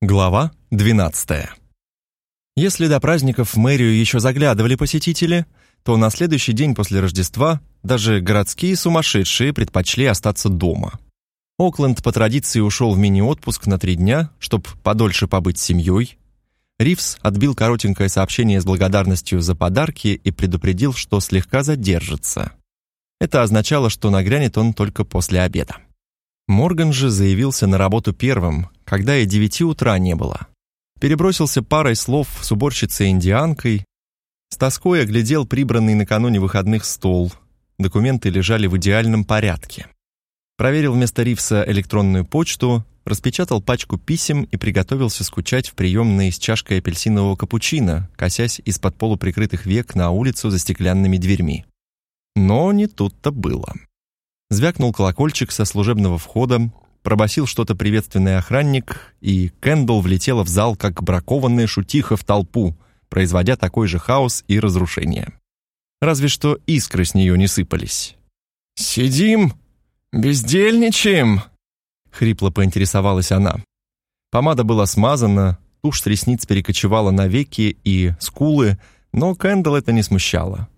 Глава 12. Если до праздников в мэрию еще заглядывали посетители, то на следующий день после Рождества даже городские сумасшедшие предпочли остаться дома. Окленд по традиции ушел в мини-отпуск на три дня, чтобы подольше побыть с семьей. Ривз отбил коротенькое сообщение с благодарностью за подарки и предупредил, что слегка задержится. Это означало, что нагрянет он только после обеда. Морган же заявился на работу первым, когда и девяти утра не было. Перебросился парой слов с уборщицей-индианкой, с тоской оглядел прибранный накануне выходных стол. Документы лежали в идеальном порядке. Проверил вместо Ривса электронную почту, распечатал пачку писем и приготовился скучать в приемной с чашкой апельсинового капучино, косясь из-под полуприкрытых век на улицу за стеклянными дверьми. Но не тут-то было. Звякнул колокольчик со служебного входа, пробасил что-то приветственный охранник, и Кэндалл влетела в зал, как бракованная шутиха в толпу, производя такой же хаос и разрушение. Разве что искры с нее не сыпались. «Сидим, бездельничаем», — хрипло поинтересовалась она. Помада была смазана, тушь с ресниц перекочевала на веки и скулы, но Кэндалл это не смущало.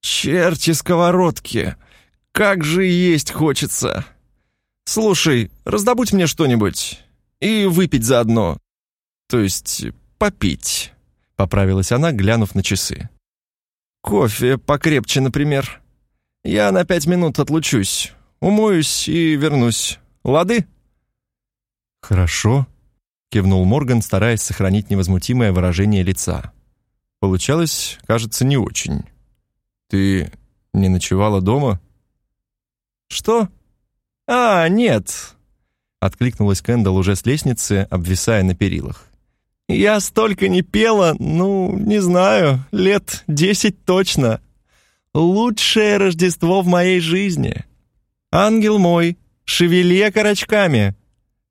«Черти сковородки! Как же есть хочется! Слушай, раздобудь мне что-нибудь и выпить заодно. То есть попить», — поправилась она, глянув на часы. «Кофе покрепче, например. Я на пять минут отлучусь, умоюсь и вернусь. Лады?» «Хорошо», — кивнул Морган, стараясь сохранить невозмутимое выражение лица. «Получалось, кажется, не очень. Ты не ночевала дома?» «Что? А, нет!» Откликнулась Кэндалл уже с лестницы, обвисая на перилах. «Я столько не пела, ну, не знаю, лет десять точно. Лучшее Рождество в моей жизни. Ангел мой, шевели окорочками.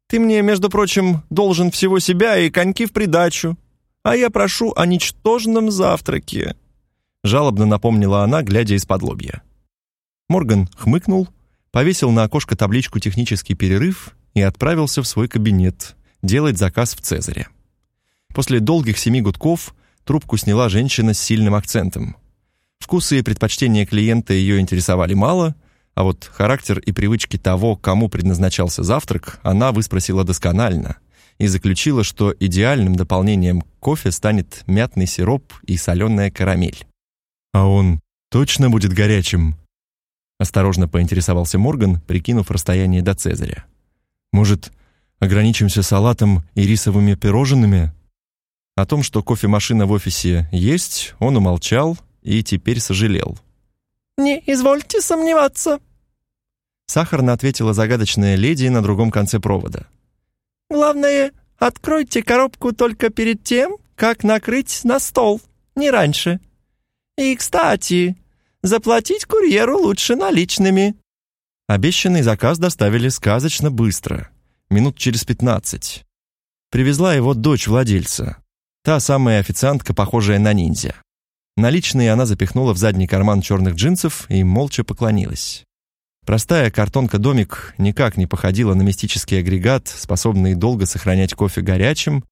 Ты мне, между прочим, должен всего себя и коньки в придачу. А я прошу о ничтожном завтраке», — жалобно напомнила она, глядя из-под лобья. Морган хмыкнул, повесил на окошко табличку «Технический перерыв» и отправился в свой кабинет делать заказ в Цезаре. После долгих семи гудков трубку сняла женщина с сильным акцентом. Вкусы и предпочтения клиента ее интересовали мало, а вот характер и привычки того, кому предназначался завтрак, она выспросила досконально и заключила, что идеальным дополнением к кофе станет мятный сироп и соленая карамель. «А он точно будет горячим?» Осторожно поинтересовался Морган, прикинув расстояние до Цезаря. «Может, ограничимся салатом и рисовыми пирожными?» О том, что кофемашина в офисе есть, он умолчал и теперь сожалел. «Не извольте сомневаться», — сахарно ответила загадочная леди на другом конце провода. «Главное, откройте коробку только перед тем, как накрыть на стол, не раньше. И, кстати, Заплатить курьеру лучше наличными». Обещанный заказ доставили сказочно быстро, минут через пятнадцать. Привезла его дочь владельца, та самая официантка, похожая на ниндзя. Наличные она запихнула в задний карман черных джинсов и молча поклонилась. Простая картонка-домик никак не походила на мистический агрегат, способный долго сохранять кофе горячим,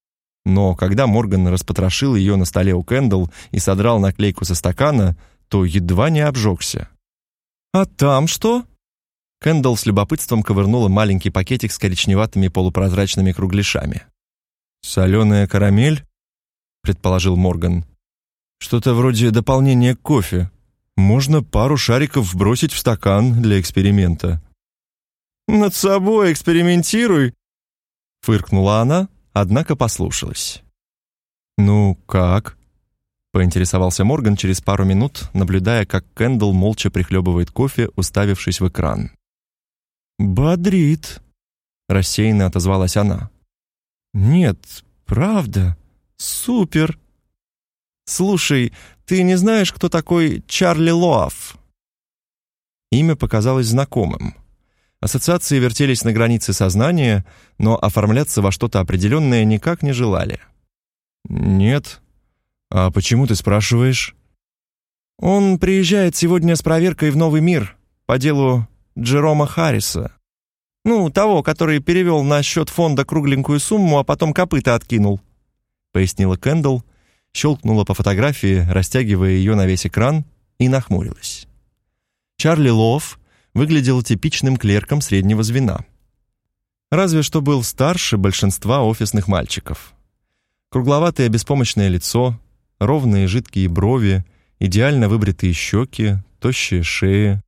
но когда Морган распотрошил ее на столе у Кэндалл и содрал наклейку со стакана, то едва не обжегся. «А там что?» Кэндалл с любопытством ковырнула маленький пакетик с коричневатыми полупрозрачными кругляшами. «Соленая карамель?» — предположил Морган. «Что-то вроде дополнения к кофе. Можно пару шариков вбросить в стакан для эксперимента». «Над собой экспериментируй!» — фыркнула она, однако послушалась. «Ну, как?» Поинтересовался Морган через пару минут, наблюдая, как Кэндл молча прихлебывает кофе, уставившись в экран. «Бодрит», — рассеянно отозвалась она. «Нет, правда, супер. Слушай, ты не знаешь, кто такой Чарли Лоаф?» Имя показалось знакомым. Ассоциации вертелись на границе сознания, но оформляться во что-то определенное никак не желали. «Нет», «А почему ты спрашиваешь?» «Он приезжает сегодня с проверкой в Новый мир по делу Джерома Харриса». Ну, того, который перевел на счет фонда кругленькую сумму, а потом копыта откинул», — пояснила Кэндл, щелкнула по фотографии, растягивая ее на весь экран, и нахмурилась. Чарли Лов выглядел типичным клерком среднего звена. Разве что был старше большинства офисных мальчиков. Кругловатое беспомощное лицо, ровные жидкие брови, идеально выбритые щеки, тощая шея.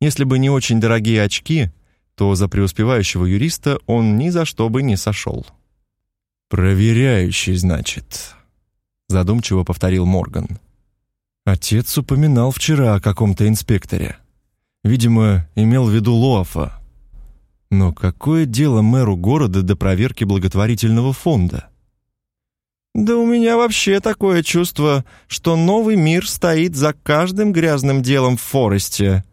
Если бы не очень дорогие очки, то за преуспевающего юриста он ни за что бы не сошел. «Проверяющий, значит», — задумчиво повторил Морган. Отец упоминал вчера о каком-то инспекторе. Видимо, имел в виду Лоафа. Но какое дело мэру города до проверки благотворительного фонда? «Да у меня вообще такое чувство, что новый мир стоит за каждым грязным делом в Форесте»,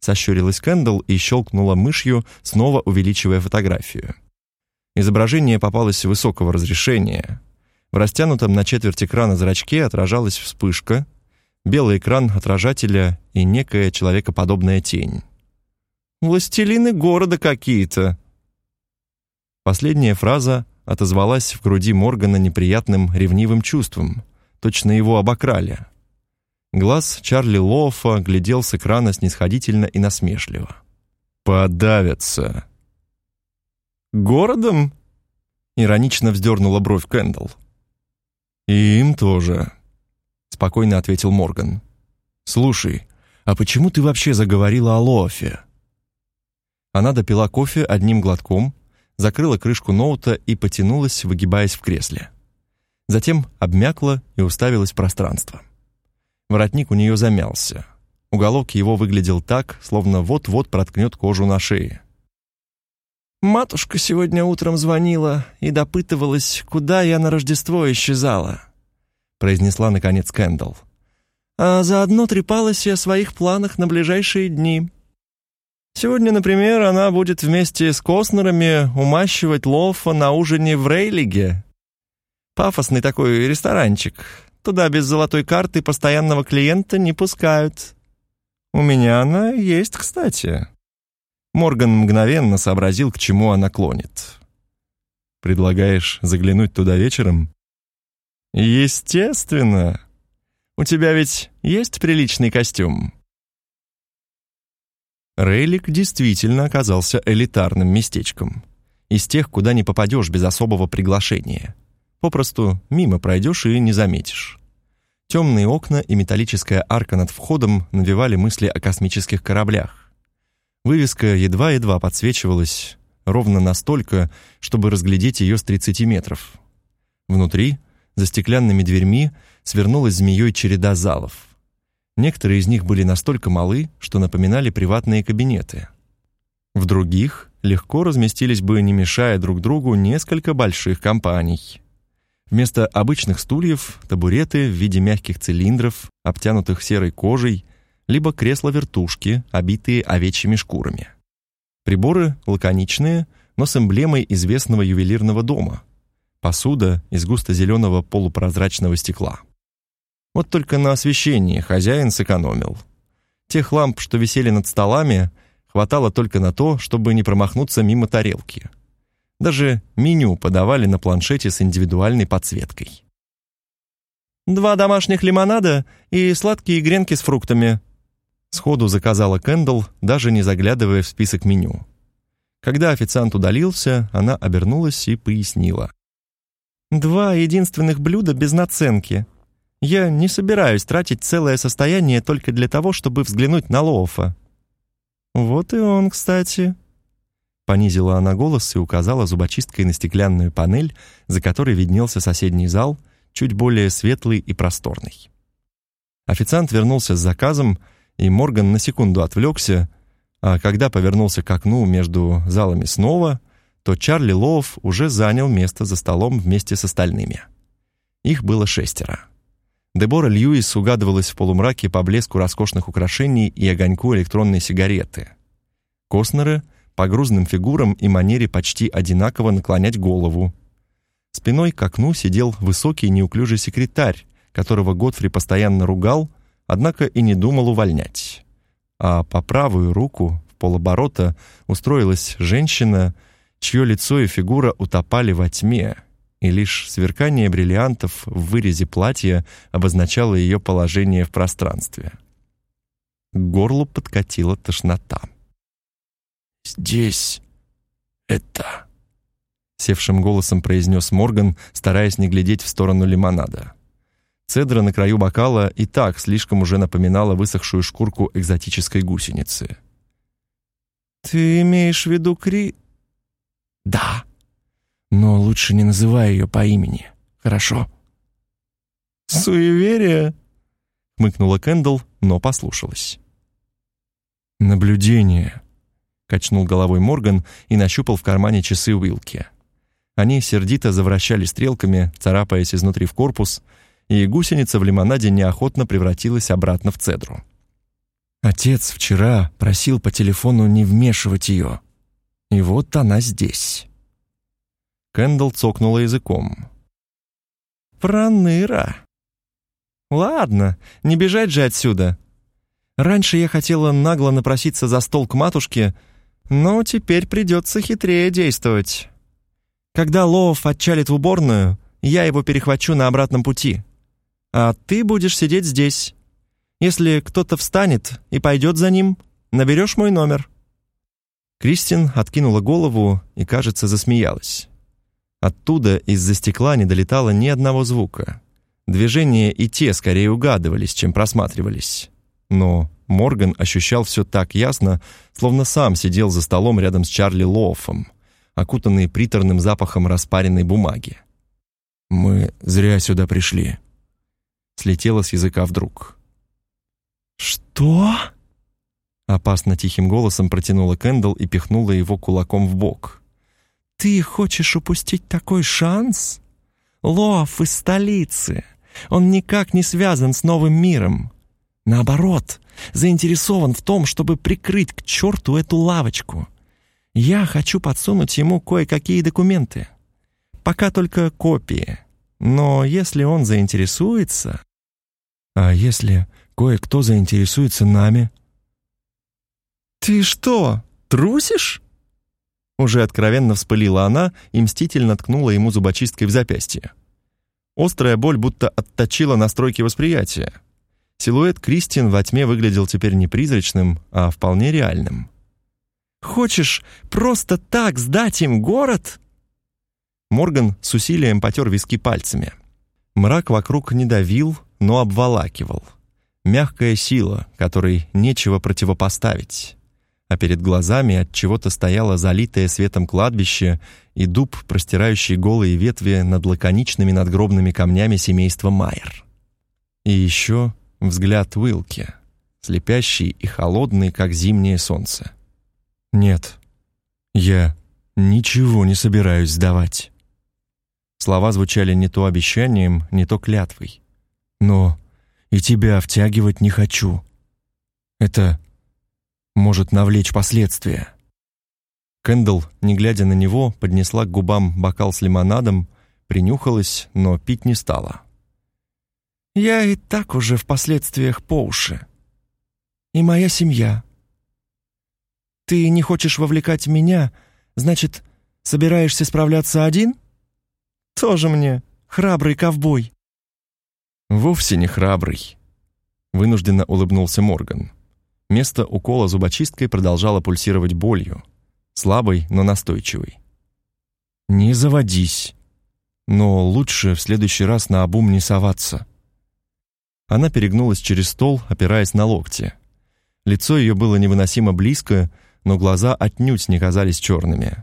сощурилась Кэндалл и щелкнула мышью, снова увеличивая фотографию. Изображение попалось высокого разрешения. В растянутом на четверть экрана зрачке отражалась вспышка, белый экран отражателя и некая человекоподобная тень. «Властелины города какие-то!» Последняя фраза отозвалась в груди Моргана неприятным ревнивым чувством. Точно его обокрали. Глаз Чарли Лофа глядел с экрана снисходительно и насмешливо. «Подавятся!» «Городом?» — иронично вздернула бровь Кэндалл. «И им тоже», — спокойно ответил Морган. «Слушай, а почему ты вообще заговорила о Лофе?» Она допила кофе одним глотком, закрыла крышку ноута и потянулась, выгибаясь в кресле. Затем обмякла и уставилась в пространство. Воротник у нее замялся. Уголок его выглядел так, словно вот-вот проткнет кожу на шее. «Матушка сегодня утром звонила и допытывалась, куда я на Рождество исчезала», произнесла, наконец, Кэндалл. «А заодно трепалась и о своих планах на ближайшие дни». Сегодня, например, она будет вместе с Коснерами умащивать Лофа на ужине в Рейлиге. Пафосный такой ресторанчик. Туда без золотой карты постоянного клиента не пускают. У меня она есть, кстати. Морган мгновенно сообразил, к чему она клонит. Предлагаешь заглянуть туда вечером? Естественно. У тебя ведь есть приличный костюм. Рейлик действительно оказался элитарным местечком. Из тех, куда не попадешь без особого приглашения. Попросту мимо пройдешь и не заметишь. Темные окна и металлическая арка над входом навевали мысли о космических кораблях. Вывеска едва-едва подсвечивалась, ровно настолько, чтобы разглядеть ее с 30 метров. Внутри, за стеклянными дверьми, свернулась змеей череда залов — Некоторые из них были настолько малы, что напоминали приватные кабинеты. В других легко разместились бы, не мешая друг другу, несколько больших компаний. Вместо обычных стульев — табуреты в виде мягких цилиндров, обтянутых серой кожей, либо кресла-вертушки, обитые овечьими шкурами. Приборы лаконичные, но с эмблемой известного ювелирного дома. Посуда из густо-зеленого полупрозрачного стекла. Вот только на освещении хозяин сэкономил. Тех ламп, что висели над столами, хватало только на то, чтобы не промахнуться мимо тарелки. Даже меню подавали на планшете с индивидуальной подсветкой. «Два домашних лимонада и сладкие гренки с фруктами», сходу заказала Кэндалл, даже не заглядывая в список меню. Когда официант удалился, она обернулась и пояснила. «Два единственных блюда без наценки. Я не собираюсь тратить целое состояние только для того, чтобы взглянуть на Лоуфа». «Вот и он, кстати». Понизила она голос и указала зубочисткой на стеклянную панель, за которой виднелся соседний зал, чуть более светлый и просторный. Официант вернулся с заказом, и Морган на секунду отвлекся, а когда повернулся к окну между залами снова, то Чарли Лоуф уже занял место за столом вместе с остальными. Их было шестеро. Дебора Льюис угадывалась в полумраке по блеску роскошных украшений и огоньку электронной сигареты. Костнеры по грузным фигурам и манере почти одинаково наклонять голову. Спиной к окну сидел высокий неуклюжий секретарь, которого Готфри постоянно ругал, однако и не думал увольнять. А по правую руку, в полоборота устроилась женщина, чье лицо и фигура утопали во тьме, и лишь сверкание бриллиантов в вырезе платья обозначало ее положение в пространстве. К горлу подкатила тошнота. «Здесь это...» Севшим голосом произнес Морган, стараясь не глядеть в сторону лимонада. Цедра на краю бокала и так слишком уже напоминала высохшую шкурку экзотической гусеницы. «Ты имеешь в виду Кри...» «Да, но лучше не называй ее по имени, хорошо?» «Суеверие?» — хмыкнула Кэндл, но послушалась. «Наблюдение», — качнул головой Морган и нащупал в кармане часы Уилки. Они сердито завращали стрелками, царапаясь изнутри в корпус, и гусеница в лимонаде неохотно превратилась обратно в цедру. Отец вчера просил по телефону не вмешивать ее. И вот она здесь. Кэндл цокнула языком. «Проныра. Ладно, не бежать же отсюда. Раньше я хотела нагло напроситься за стол к матушке, но теперь придется хитрее действовать. Когда Лоов отчалит в уборную, я его перехвачу на обратном пути а ты будешь сидеть здесь. Если кто-то встанет и пойдет за ним, наберешь мой номер». Кристин откинула голову и, кажется, засмеялась. Оттуда из-за стекла не долетало ни одного звука. Движения и те скорее угадывались, чем просматривались. Но Морган ощущал все так ясно, словно сам сидел за столом рядом с Чарли Лоуфом, окутанный приторным запахом распаренной бумаги. «Мы зря сюда пришли», слетело с языка вдруг. «Что?» Опасно тихим голосом протянула Кэндл и пихнула его кулаком в бок. «Ты хочешь упустить такой шанс? Лоаф из столицы. Он никак не связан с новым миром. Наоборот, заинтересован в том, чтобы прикрыть к черту эту лавочку. Я хочу подсунуть ему кое-какие документы. Пока только копии. Но если он заинтересуется... А если кое-кто заинтересуется нами? Ты что, трусишь? Уже откровенно вспылила она и мстительно ткнула ему зубочисткой в запястье. Острая боль будто отточила настройки восприятия. Силуэт Кристин во тьме выглядел теперь не призрачным, а вполне реальным. «Хочешь просто так сдать им город?» Морган с усилием потер виски пальцами. Мрак вокруг не давил, но обволакивал. Мягкая сила, которой нечего противопоставить. А перед глазами от чего-то стояло залитое светом кладбище и дуб, простирающий голые ветви над лаконичными надгробными камнями семейства Майер. И еще взгляд Уилки, слепящий и холодный, как зимнее солнце. Нет. Я ничего не собираюсь сдавать. Слова звучали не то обещанием, не то клятвой. Но и тебя втягивать не хочу. Это может навлечь последствия. Кэндл, не глядя на него, поднесла к губам бокал с лимонадом, принюхалась, но пить не стала. «Я и так уже в последствиях по уши. И моя семья. Ты не хочешь вовлекать меня, значит, собираешься справляться один? Тоже мне храбрый ковбой». «Вовсе не храбрый», — вынужденно улыбнулся Морган. Место укола зубочисткой продолжало пульсировать болью, слабой, но настойчивой. «Не заводись, но лучше в следующий раз на обум не соваться». Она перегнулась через стол, опираясь на локти. Лицо ее было невыносимо близко, но глаза отнюдь не казались черными.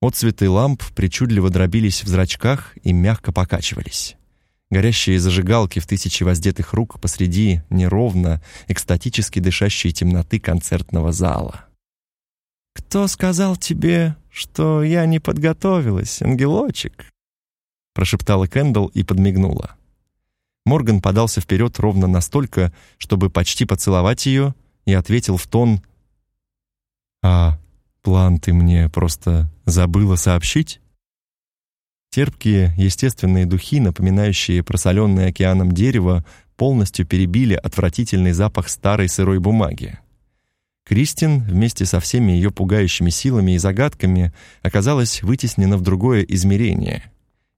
Отцветы ламп причудливо дробились в зрачках и мягко покачивались горящие зажигалки в тысячи воздетых рук посреди неровно, экстатически дышащей темноты концертного зала. «Кто сказал тебе, что я не подготовилась, ангелочек?» прошептала Кэндалл и подмигнула. Морган подался вперед ровно настолько, чтобы почти поцеловать ее, и ответил в тон «А план ты мне просто забыла сообщить?» Терпкие, естественные духи, напоминающие просоленное океаном дерево, полностью перебили отвратительный запах старой сырой бумаги. Кристин вместе со всеми ее пугающими силами и загадками оказалась вытеснена в другое измерение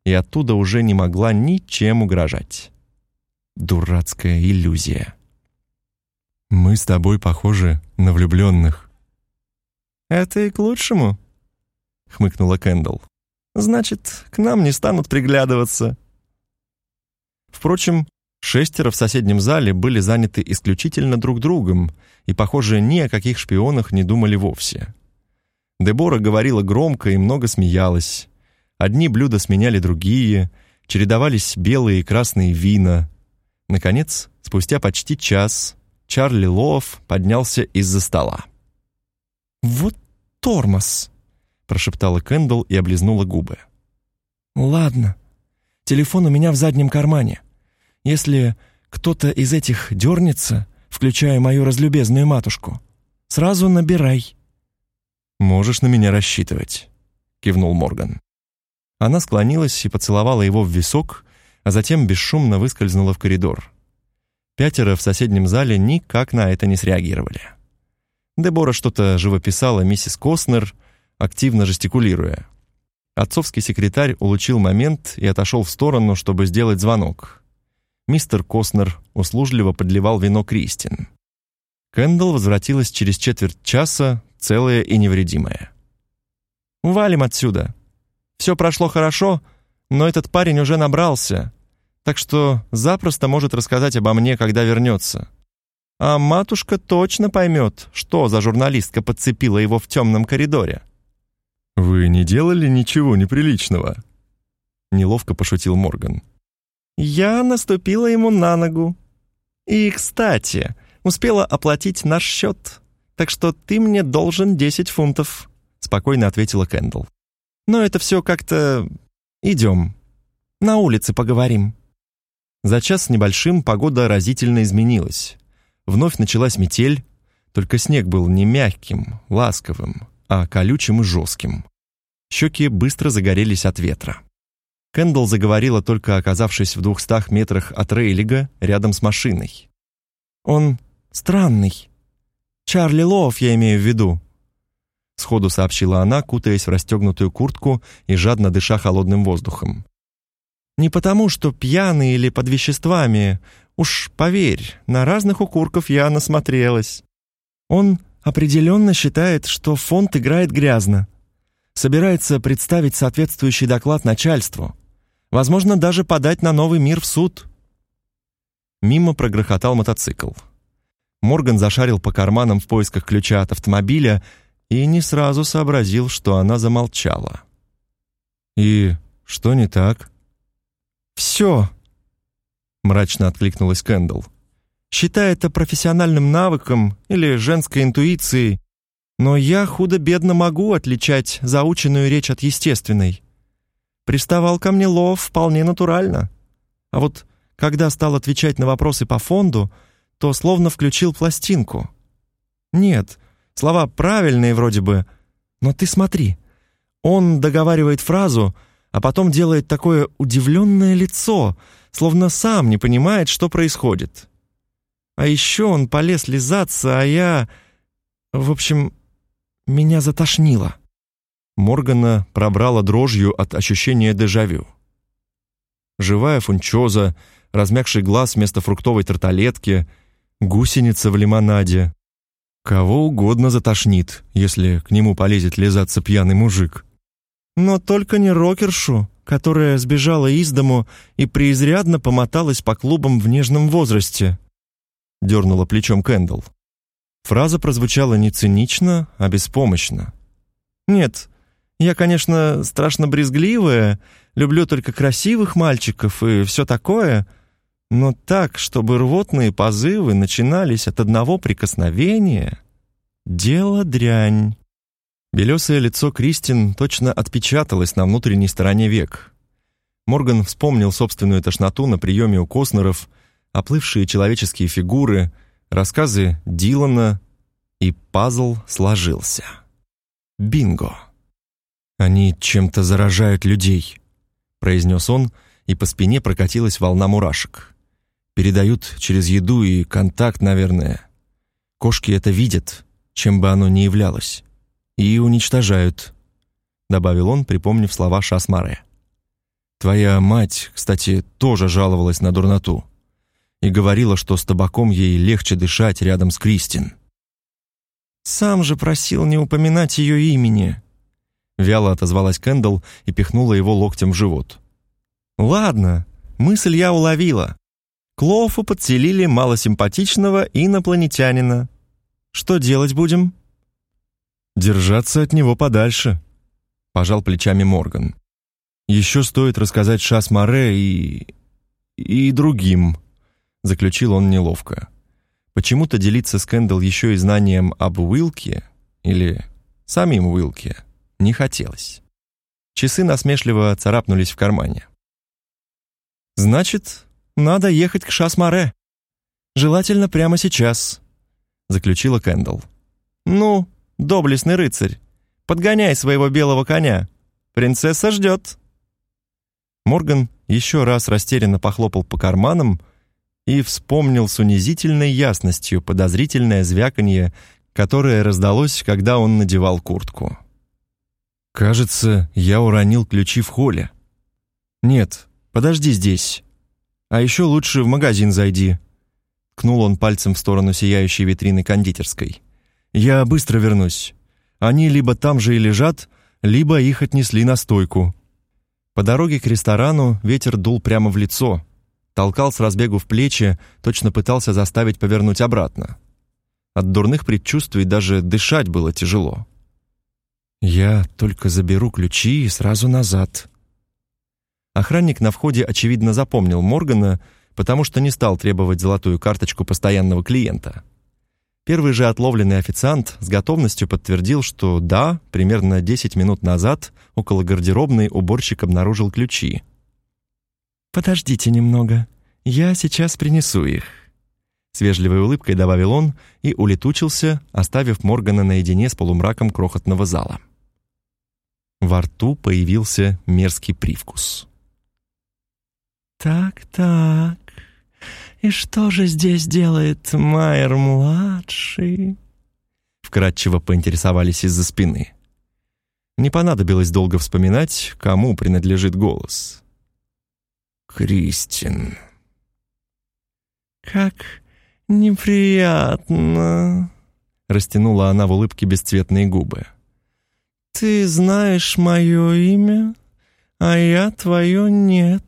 и оттуда уже не могла ничем угрожать. Дурацкая иллюзия. «Мы с тобой похожи на влюбленных». «Это и к лучшему», — хмыкнула Кэндалл. «Значит, к нам не станут приглядываться». Впрочем, шестеро в соседнем зале были заняты исключительно друг другом и, похоже, ни о каких шпионах не думали вовсе. Дебора говорила громко и много смеялась. Одни блюда сменяли другие, чередовались белые и красные вина. Наконец, спустя почти час, Чарли Лоов поднялся из-за стола. «Вот тормоз!» — прошептала Кэндалл и облизнула губы. «Ладно, телефон у меня в заднем кармане. Если кто-то из этих дернется, включая мою разлюбезную матушку, сразу набирай». «Можешь на меня рассчитывать», — кивнул Морган. Она склонилась и поцеловала его в висок, а затем бесшумно выскользнула в коридор. Пятеро в соседнем зале никак на это не среагировали. Дебора что-то живописала миссис Костнер, активно жестикулируя. Отцовский секретарь улучил момент и отошел в сторону, чтобы сделать звонок. Мистер Костнер услужливо подливал вино Кристин. Кэндалл возвратилась через четверть часа, целая и невредимая. «Валим отсюда. Все прошло хорошо, но этот парень уже набрался так что запросто может рассказать обо мне, когда вернется. А матушка точно поймет, что за журналистка подцепила его в темном коридоре. «Вы не делали ничего неприличного?» Неловко пошутил Морган. «Я наступила ему на ногу. И, кстати, успела оплатить наш счет, так что ты мне должен 10 фунтов», спокойно ответила Кэндл. «Но это все как-то... Идем. На улице поговорим». За час с небольшим погода разительно изменилась. Вновь началась метель, только снег был не мягким, ласковым, а колючим и жестким. Щеки быстро загорелись от ветра. Кэндалл заговорила, только оказавшись в двухстах метрах от Рейлига, рядом с машиной. «Он странный. Чарли Лоуф я имею в виду», — сходу сообщила она, кутаясь в расстегнутую куртку и жадно дыша холодным воздухом. Не потому, что пьяный или под веществами. Уж поверь, на разных укурков я насмотрелась. Он определенно считает, что фонд играет грязно. Собирается представить соответствующий доклад начальству. Возможно, даже подать на новый мир в суд. Мимо прогрохотал мотоцикл. Морган зашарил по карманам в поисках ключа от автомобиля и не сразу сообразил, что она замолчала. «И что не так?» «Все», — мрачно откликнулась Кэндалл. «Считай это профессиональным навыком или женской интуицией, но я худо-бедно могу отличать заученную речь от естественной. Приставал ко мне Лов вполне натурально. А вот когда стал отвечать на вопросы по фонду, то словно включил пластинку. Нет, слова правильные вроде бы, но ты смотри. Он договаривает фразу — а потом делает такое удивленное лицо, словно сам не понимает, что происходит. А еще он полез лизаться, а я... В общем, меня затошнило. Моргана пробрала дрожью от ощущения дежавю. Живая фунчоза, размягший глаз вместо фруктовой тарталетки, гусеница в лимонаде. Кого угодно затошнит, если к нему полезет лизаться пьяный мужик. Но только не рокершу, которая сбежала из дому и преизрядно помоталась по клубам в нежном возрасте. Дернула плечом Кэндалл. Фраза прозвучала не цинично, а беспомощно. «Нет, я, конечно, страшно брезгливая, люблю только красивых мальчиков и все такое, но так, чтобы рвотные позывы начинались от одного прикосновения, дело дрянь». Белесое лицо Кристин точно отпечаталось на внутренней стороне век. Морган вспомнил собственную тошноту на приеме у Коснеров, оплывшие человеческие фигуры, рассказы Дилана, и пазл сложился. Бинго! «Они чем-то заражают людей», — произнес он, и по спине прокатилась волна мурашек. «Передают через еду и контакт, наверное. Кошки это видят, чем бы оно ни являлось, и уничтожают», — добавил он, припомнив слова Шасмаре. «Твоя мать, кстати, тоже жаловалась на дурноту и говорила, что с табаком ей легче дышать рядом с Кристин». «Сам же просил не упоминать ее имени», — вяло отозвалась Кэндалл и пихнула его локтем в живот. «Ладно, мысль я уловила. Клоуфу подселили малосимпатичного инопланетянина. Что делать будем?» «Держаться от него подальше», — пожал плечами Морган. «Еще стоит рассказать Шас Море и... и другим», — заключил он неловко. Почему-то делиться с Кэндалл еще и знанием об Уилке или самим Уилке не хотелось. Часы насмешливо царапнулись в кармане. «Значит, надо ехать к Шасмаре. Желательно прямо сейчас», — заключила Кэндалл. «Ну, доблестный рыцарь, подгоняй своего белого коня. Принцесса ждет». Морган еще раз растерянно похлопал по карманам, и вспомнил с унизительной ясностью подозрительное звяканье, которое раздалось, когда он надевал куртку. «Кажется, я уронил ключи в холле». «Нет, подожди здесь. А еще лучше в магазин зайди». Кнул он пальцем в сторону сияющей витрины кондитерской. «Я быстро вернусь. Они либо там же и лежат, либо их отнесли на стойку». По дороге к ресторану ветер дул прямо в лицо, толкал с разбегу в плечи, точно пытался заставить повернуть обратно. От дурных предчувствий даже дышать было тяжело. «Я только заберу ключи и сразу назад». Охранник на входе, очевидно, запомнил Моргана, потому что не стал требовать золотую карточку постоянного клиента. Первый же отловленный официант с готовностью подтвердил, что да, примерно 10 минут назад около гардеробной уборщик обнаружил ключи — «Подождите немного, я сейчас принесу их». С вежливой улыбкой добавил он и улетучился, оставив Моргана наедине с полумраком крохотного зала. Во рту появился мерзкий привкус. «Так-так, и что же здесь делает Майер-младший?» Вкратчиво поинтересовались из-за спины. Не понадобилось долго вспоминать, кому принадлежит голос. Кристин. «Как неприятно!» — растянула она в улыбке бесцветные губы. «Ты знаешь мое имя, а я твое нет.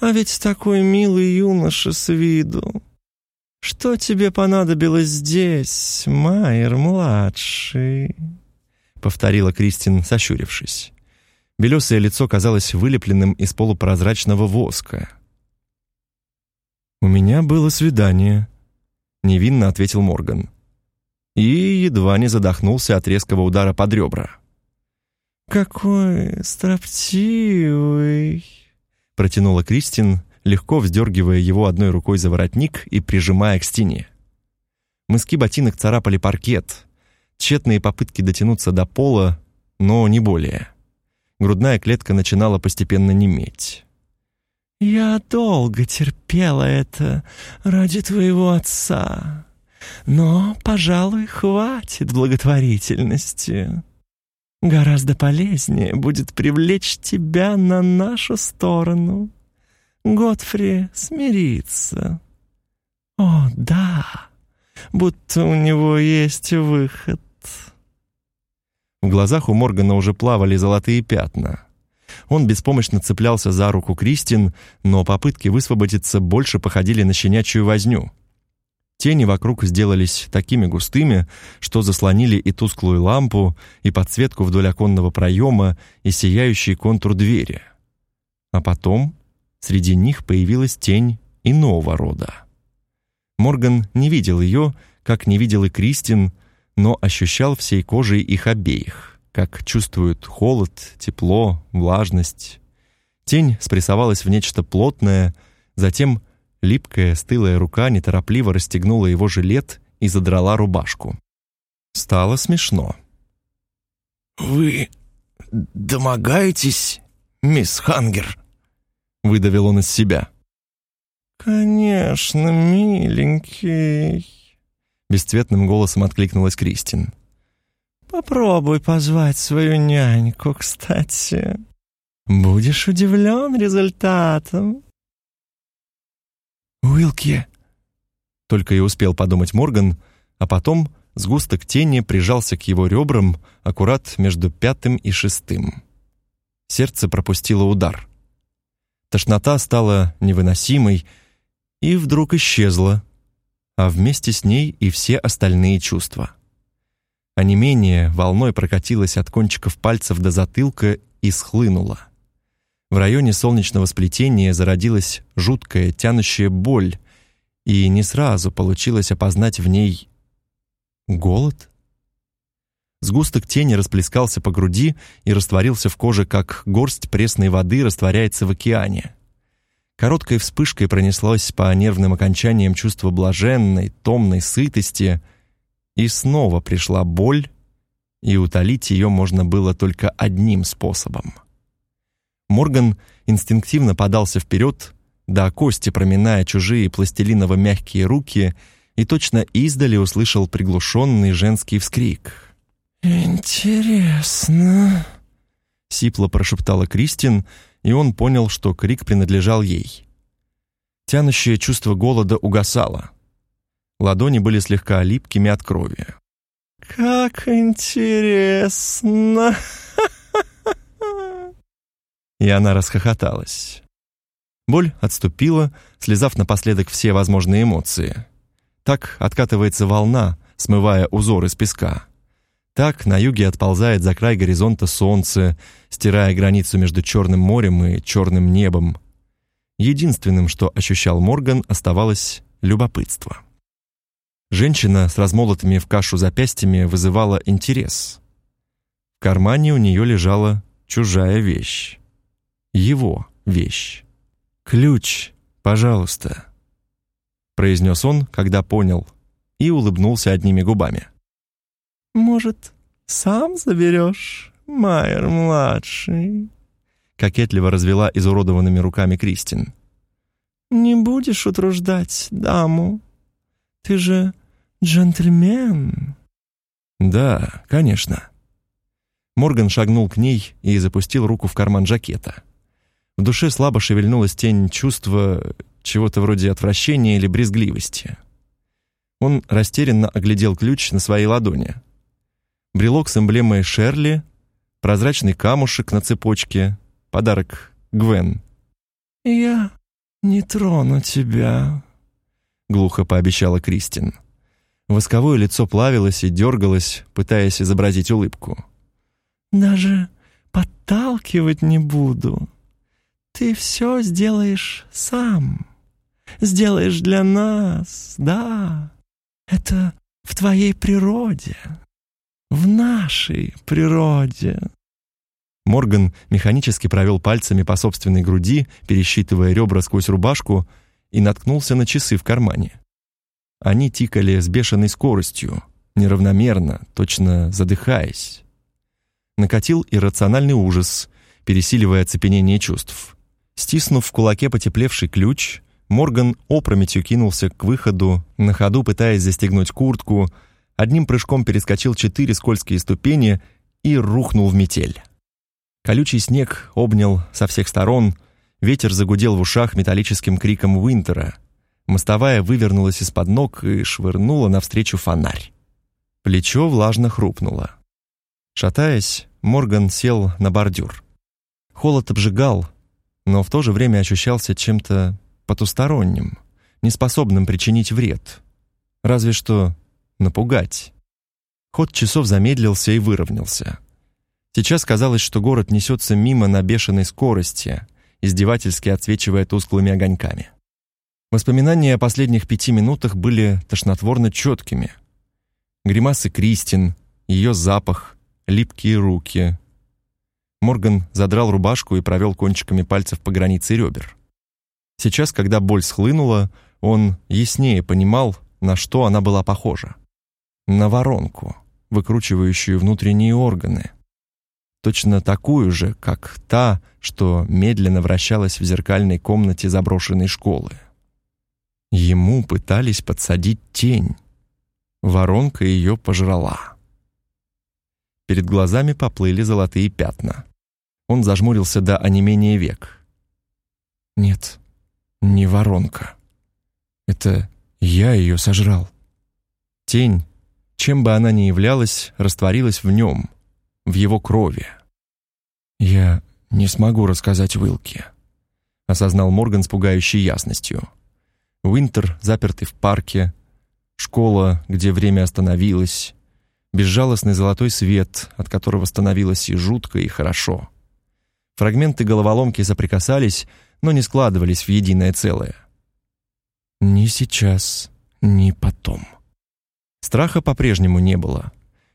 А ведь такой милый юноша с виду. Что тебе понадобилось здесь, Майер-младший?» — повторила Кристин, сощурившись. Белесое лицо казалось вылепленным из полупрозрачного воска. «У меня было свидание», — невинно ответил Морган. И едва не задохнулся от резкого удара под ребра. «Какой строптивый!» — протянула Кристин, легко вздергивая его одной рукой за воротник и прижимая к стене. Мыски ботинок царапали паркет. Тщетные попытки дотянуться до пола, но не более. Грудная клетка начинала постепенно неметь. «Я долго терпела это ради твоего отца, но, пожалуй, хватит благотворительности. Гораздо полезнее будет привлечь тебя на нашу сторону. Годфри смирится. О, да, будто у него есть выход». В глазах у Моргана уже плавали золотые пятна. Он беспомощно цеплялся за руку Кристин, но попытки высвободиться больше походили на щенячью возню. Тени вокруг сделались такими густыми, что заслонили и тусклую лампу, и подсветку вдоль оконного проема, и сияющий контур двери. А потом среди них появилась тень иного рода. Морган не видел ее, как не видел и Кристин, но ощущал всей кожей их обеих, как чувствуют холод, тепло, влажность. Тень спрессовалась в нечто плотное, затем липкая, стылая рука неторопливо расстегнула его жилет и задрала рубашку. Стало смешно. «Вы домогаетесь, мисс Хангер?» — выдавил он из себя. «Конечно, миленький», бесцветным голосом откликнулась Кристин. Попробуй позвать свою няньку, кстати. Будешь удивлен результатом. Уилки, только и успел подумать Морган, а потом сгусток тени прижался к его ребрам аккурат между пятым и шестым. Сердце пропустило удар. Тошнота стала невыносимой и вдруг исчезла, а вместе с ней и все остальные чувства. А не менее волной прокатилось от кончиков пальцев до затылка и схлынуло. В районе солнечного сплетения зародилась жуткая тянущая боль, и не сразу получилось опознать в ней голод. Сгусток тени расплескался по груди и растворился в коже, как горсть пресной воды растворяется в океане. Короткой вспышкой пронеслось по нервным окончаниям чувство блаженной, томной сытости, и снова пришла боль, и утолить ее можно было только одним способом — Морган инстинктивно подался вперед, до кости проминая чужие пластилиново-мягкие руки, и точно издали услышал приглушенный женский вскрик. «Интересно», — сипло прошептала Кристин, и он понял, что крик принадлежал ей. Тянущее чувство голода угасало. Ладони были слегка липкими от крови. «Как интересно!» и она расхохоталась. Боль отступила, слезав напоследок все возможные эмоции. Так откатывается волна, смывая узор из песка. Так на юге отползает за край горизонта солнце, стирая границу между Черным морем и черным небом. Единственным, что ощущал Морган, оставалось любопытство. Женщина с размолотыми в кашу запястьями вызывала интерес. В кармане у нее лежала чужая вещь его вещь. «Ключ, пожалуйста», — произнес он, когда понял, и улыбнулся одними губами. «Может, сам заберешь, Майер-младший?» Кокетливо развела изуродованными руками Кристин. «Не будешь утруждать даму? Ты же джентльмен». «Да, конечно». Морган шагнул к ней и запустил руку в карман жакета. В душе слабо шевельнулась тень чувства чего-то вроде отвращения или брезгливости. Он растерянно оглядел ключ на своей ладони. Брелок с эмблемой Шерли, прозрачный камушек на цепочке, подарок Гвен. «Я не трону тебя», — глухо пообещала Кристин. Восковое лицо плавилось и дергалось, пытаясь изобразить улыбку. «Даже подталкивать не буду. Ты все сделаешь сам. Сделаешь для нас, да. Это в твоей природе. В нашей природе. Морган механически провел пальцами по собственной груди, пересчитывая ребра сквозь рубашку, и наткнулся на часы в кармане. Они тикали с бешеной скоростью, неравномерно, точно задыхаясь. Накатил иррациональный ужас, пересиливая оцепенение чувств. Стиснув в кулаке потеплевший ключ, Морган опрометью кинулся к выходу, на ходу пытаясь застегнуть куртку, одним прыжком перескочил четыре скользкие ступени и рухнул в метель. Колючий снег обнял со всех сторон, ветер загудел в ушах металлическим криком Уинтера. Мостовая вывернулась из-под ног и швырнула навстречу фонарь. Плечо влажно хрупнуло. Шатаясь, Морган сел на бордюр. Холод обжигал, но в то же время ощущался чем-то потусторонним, неспособным причинить вред. Разве что напугать. Ход часов замедлился и выровнялся. Сейчас казалось, что город несется мимо на бешеной скорости, издевательски отсвечивая тусклыми огоньками. Воспоминания о последних пяти минутах были тошнотворно четкими. Гримасы Кристин, ее запах, липкие руки, Морган задрал рубашку и провел кончиками пальцев по границе ребер. Сейчас, когда боль схлынула, он яснее понимал, на что она была похожа. На воронку, выкручивающую внутренние органы. Точно такую же, как та, что медленно вращалась в зеркальной комнате заброшенной школы. Ему пытались подсадить тень. Воронка ее пожрала. Перед глазами поплыли золотые пятна. Он зажмурился до онемения век. Нет, не воронка. Это я ее сожрал. Тень, чем бы она ни являлась, растворилась в нем, в его крови. Я не смогу рассказать Уилке, осознал Морган с пугающей ясностью. Уинтер, запертый в парке, школа, где время остановилось, безжалостный золотой свет, от которого становилось и жутко, и хорошо. Фрагменты головоломки соприкасались, но не складывались в единое целое. Ни сейчас, ни потом. Страха по-прежнему не было.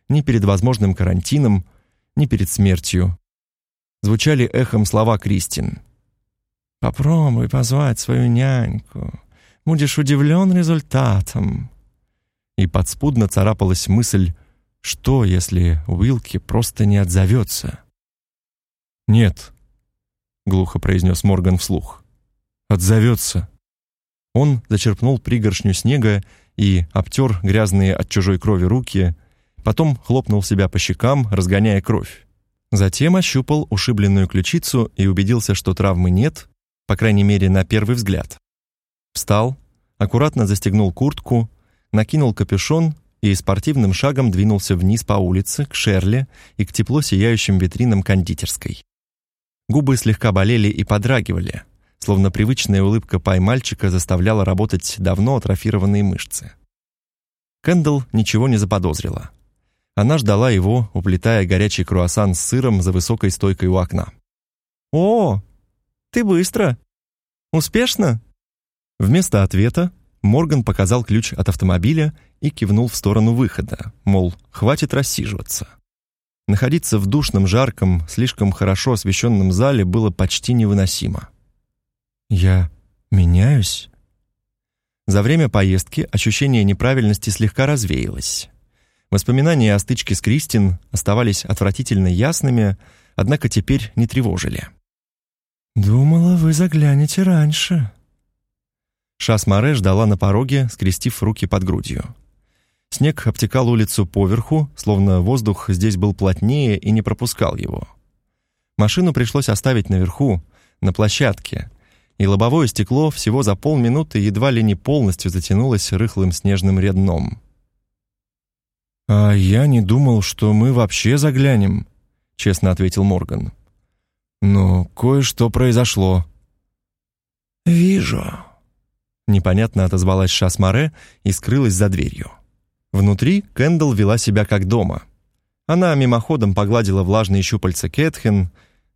Ни перед возможным карантином, ни перед смертью. Звучали эхом слова Кристин. «Попробуй позвать свою няньку. Будешь удивлен результатом». И подспудно царапалась мысль, что, если Уилки просто не отзовется? «Нет», — глухо произнес Морган вслух. «Отзовется». Он зачерпнул пригоршню снега и обтер грязные от чужой крови руки, потом хлопнул себя по щекам, разгоняя кровь. Затем ощупал ушибленную ключицу и убедился, что травмы нет, по крайней мере, на первый взгляд. Встал, аккуратно застегнул куртку, накинул капюшон и спортивным шагом двинулся вниз по улице к Шерле и к тепло сияющим витринам кондитерской. Губы слегка болели и подрагивали, словно привычная улыбка пай-мальчика заставляла работать давно атрофированные мышцы. Кэндл ничего не заподозрила. Она ждала его, уплетая горячий круассан с сыром за высокой стойкой у окна. «О, ты быстро! Успешно?» Вместо ответа Морган показал ключ от автомобиля и кивнул в сторону выхода, мол, хватит рассиживаться. Находиться в душном, жарком, слишком хорошо освещенном зале было почти невыносимо. Я меняюсь? За время поездки ощущение неправильности слегка развеялось. Воспоминания о стычке с Кристин оставались отвратительно ясными, однако теперь не тревожили. «Думала, вы заглянете раньше». Шас-Море ждала на пороге, скрестив руки под грудью. Снег обтекал улицу поверху, словно воздух здесь был плотнее и не пропускал его. Машину пришлось оставить наверху, на площадке, и лобовое стекло всего за полминуты едва ли не полностью затянулось рыхлым снежным рядном. «А я не думал, что мы вообще заглянем», — честно ответил Морган. «Но кое-что произошло». «Вижу», — непонятно отозвалась Шасмаре и скрылась за дверью. Внутри Кэндл вела себя как дома. Она мимоходом погладила влажные щупальца Кэтхен,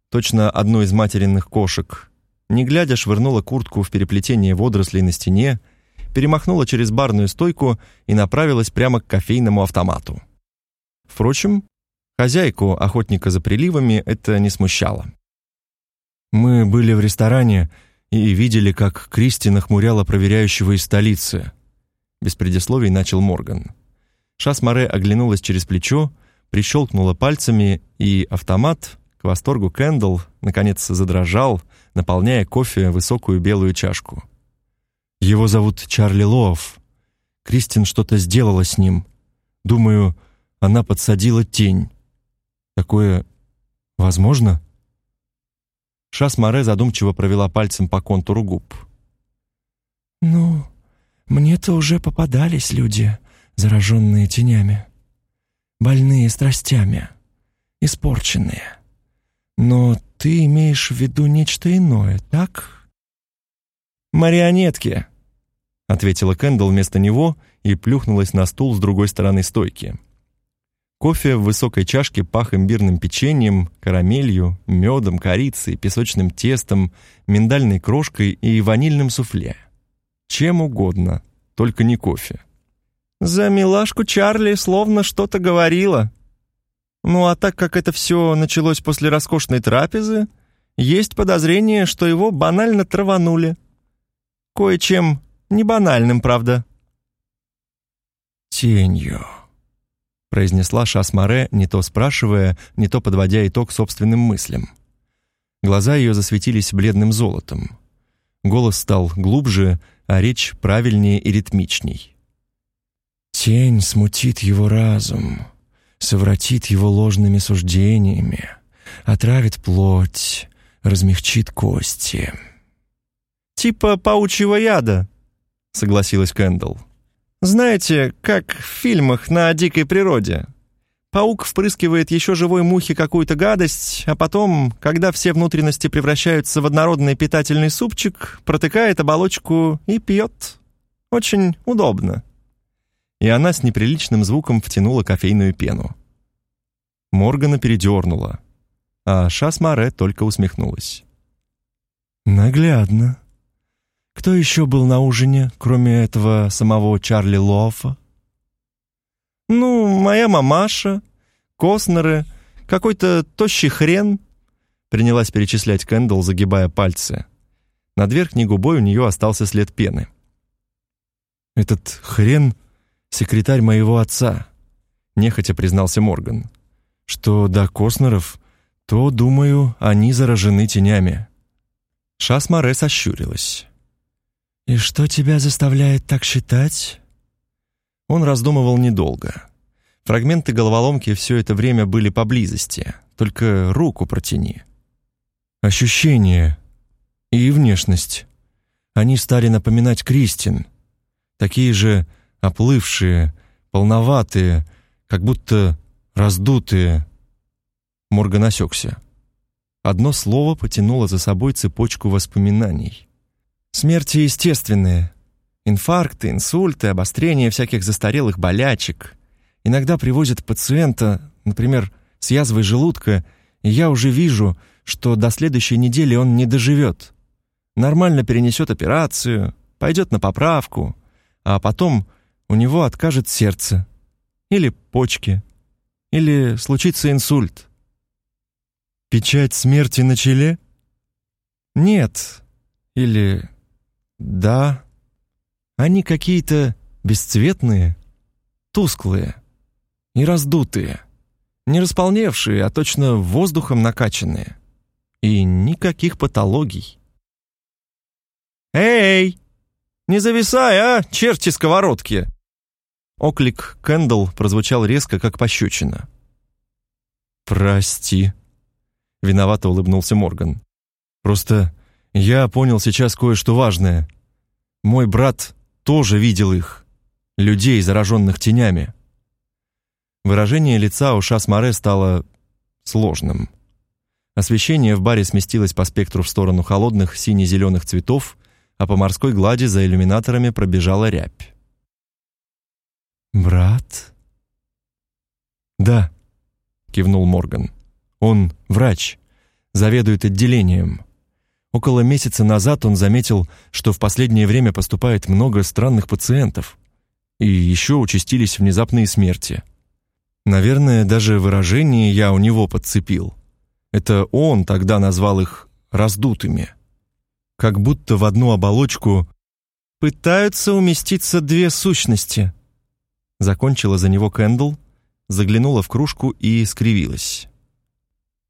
точно одну из материнных кошек. Не глядя, швырнула куртку в переплетение водорослей на стене, перемахнула через барную стойку и направилась прямо к кофейному автомату. Впрочем, хозяйку охотника за приливами это не смущало. Мы были в ресторане и видели, как Кристи нахмуряла проверяющего из столицы. Без предисловий начал Морган. Шас-Море оглянулась через плечо, прищелкнула пальцами, и автомат, к восторгу Кэндл, наконец задрожал, наполняя кофе высокую белую чашку. «Его зовут Чарли Лоуф. Кристин что-то сделала с ним. Думаю, она подсадила тень. Такое возможно?» Шас-Море задумчиво провела пальцем по контуру губ. «Ну, мне-то уже попадались люди, зараженные тенями, больные страстями, испорченные. Но ты имеешь в виду нечто иное, так? Марионетки, ответила Кэндл вместо него и плюхнулась на стул с другой стороны стойки. Кофе в высокой чашке пах имбирным печеньем, карамелью, медом, корицей, песочным тестом, миндальной крошкой и ванильным суфле. Чем угодно, только не кофе. За милашку Чарли словно что-то говорила. Ну а так как это все началось после роскошной трапезы, есть подозрение, что его банально траванули. Кое-чем не банальным, правда. «Тенью», — произнесла Шасмаре, не то спрашивая, не то подводя итог собственным мыслям. Глаза ее засветились бледным золотом. Голос стал глубже, а речь правильнее и ритмичней Тень смутит его разум, совратит его ложными суждениями, отравит плоть, размягчит кости. «Типа паучьего яда», — согласилась Кэндалл. «Знаете, как в фильмах на дикой природе. Паук впрыскивает еще живой мухе какую-то гадость, а потом, когда все внутренности превращаются в однородный питательный супчик, протыкает оболочку и пьет. Очень удобно». И она с неприличным звуком втянула кофейную пену. Моргана передернула, а Шасмаре только усмехнулась. «Наглядно. Кто еще был на ужине, кроме этого самого Чарли Лофа?» «Ну, моя мамаша, Коснеры, какой-то тощий хрен», принялась перечислять Кэндалл, загибая пальцы. Над верхней губой у нее остался след пены. «Этот хрен — секретарь моего отца», — нехотя признался Морган. «Что до Коснеров, то, думаю, они заражены тенями». Шасмаре сощурилась. «И что тебя заставляет так считать?» Он раздумывал недолго. Фрагменты головоломки все это время были поблизости, только руку протяни. Ощущение и внешность. Они стали напоминать Кристин. Такие же оплывшие, полноватые, как будто раздутые. Морган осекся. Одно слово потянуло за собой цепочку воспоминаний. Смерти естественные. Инфаркты, инсульты, обострение всяких застарелых болячек. Иногда привозят пациента, например, с язвой желудка, и я уже вижу, что до следующей недели он не доживет. Нормально перенесет операцию, пойдет на поправку, а потом у него откажет сердце. Или почки. Или случится инсульт. Печать смерти на челе? Нет. Или да. Они какие-то бесцветные, тусклые и раздутые. Не располневшие, а точно воздухом накачанные. И никаких патологий. «Эй! Не зависай, а, черти сковородки!» Оклик Кэндалл прозвучал резко, как пощечина. «Прости», Виновато улыбнулся Морган. Просто я понял сейчас кое-что важное. Мой брат тоже видел их, людей, зараженных тенями. Выражение лица у Шасмаре стало сложным. Освещение в баре сместилось по спектру в сторону холодных сине-зеленых цветов, а по морской глади за иллюминаторами пробежала рябь. «Брат?» «Да», — кивнул Морган. Он врач, заведует отделением. Около месяца назад он заметил, что в последнее время поступает много странных пациентов. И еще участились внезапные смерти. Наверное, даже выражение я у него подцепил. Это он тогда назвал их раздутыми. Как будто в одну оболочку пытаются уместиться две сущности. Закончила за него Кэндл, заглянула в кружку и скривилась.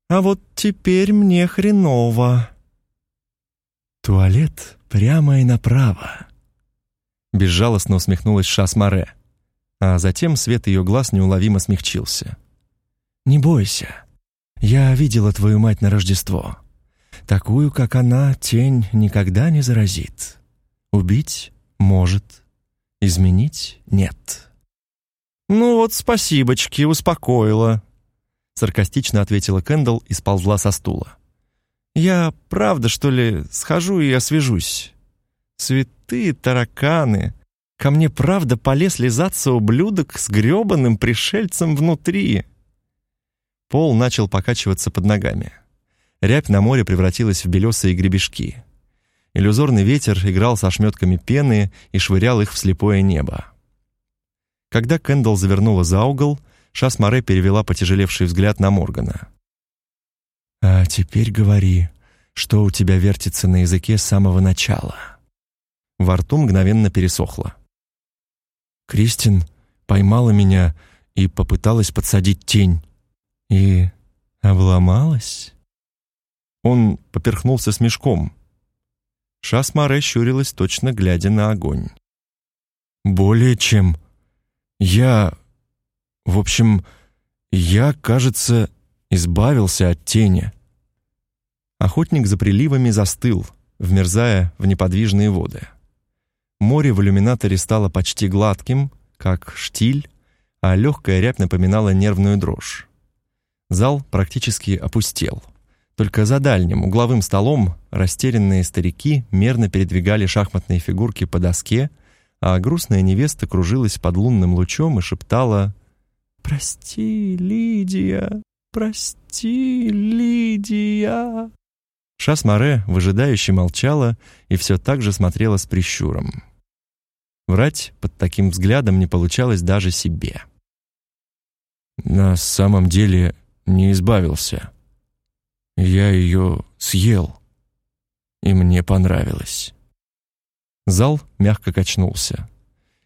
А вот теперь мне хреново. Туалет прямо и направо. Безжалостно усмехнулась Шасмаре, а затем свет ее глаз неуловимо смягчился. Не бойся. Я видела твою мать на Рождество. Такую, как она, тень никогда не заразит. Убить может, изменить нет. Ну вот, спасибочки, успокоила, саркастично ответила Кэндалл и сползла со стула. Я правда, что ли, схожу и освежусь. Святые тараканы. Ко мне правда полез лизаться ублюдок с грёбаным пришельцем внутри. Пол начал покачиваться под ногами. Рябь на море превратилась в белесые гребешки. Иллюзорный ветер играл со ошметками пены и швырял их в слепое небо. Когда Кэндалл завернула за угол, Шасмаре перевела потяжелевший взгляд на Моргана. «А теперь говори, что у тебя вертится на языке с самого начала?» Во рту мгновенно пересохло. Кристин поймала меня и попыталась подсадить тень. И обломалась. Он поперхнулся смешком. Шасмаре щурилась, точно глядя на огонь. «Более чем. Я... В общем, я, кажется, избавился от тени. Охотник за приливами застыл, вмерзая в неподвижные воды. Море в иллюминаторе стало почти гладким, как штиль, а легкая рябь напоминала нервную дрожь. Зал практически опустел. Только за дальним угловым столом растерянные старики мерно передвигали шахматные фигурки по доске, а грустная невеста кружилась под лунным лучом и шептала «Прости, Лидия, прости, Лидия». Шасмаре выжидающе молчала и все так же смотрела с прищуром. Врать под таким взглядом не получалось даже себе. На самом деле не избавился. Я ее съел, и мне понравилось. Зал мягко качнулся.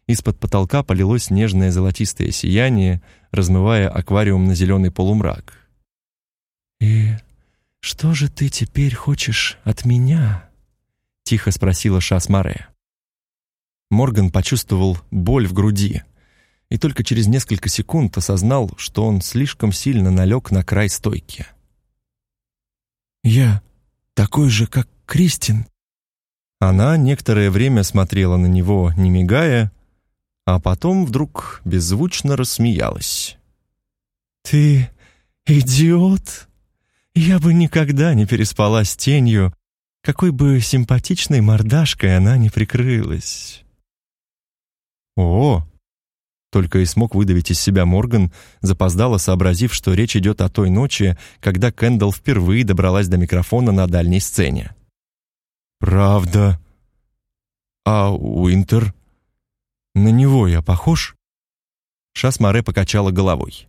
Из-под потолка полилось нежное золотистое сияние, размывая аквариум на зеленый полумрак. «И что же ты теперь хочешь от меня?» — тихо спросила Шасмаре. Морган почувствовал боль в груди и только через несколько секунд осознал, что он слишком сильно налег на край стойки. «Я такой же, как Кристин». Она некоторое время смотрела на него, не мигая, а потом вдруг беззвучно рассмеялась. «Ты идиот! Я бы никогда не переспала с тенью, какой бы симпатичной мордашкой она не прикрылась». «О!» Только и смог выдавить из себя Морган, запоздало сообразив, что речь идет о той ночи, когда Кэндалл впервые добралась до микрофона на дальней сцене. «Правда? А Уинтер? На него я похож?» Шасмаре покачала головой.